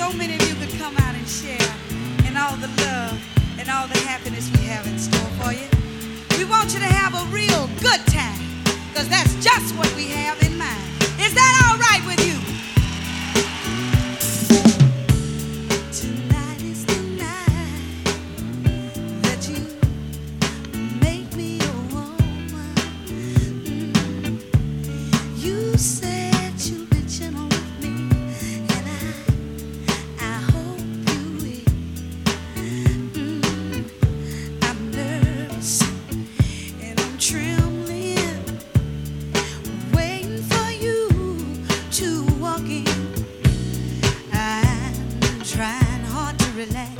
so many of you could come out and share and all the love and all the happiness we have in store for you. We want you to have a real good time because that's just what we have in mind. Is that all right with you? Cadillac.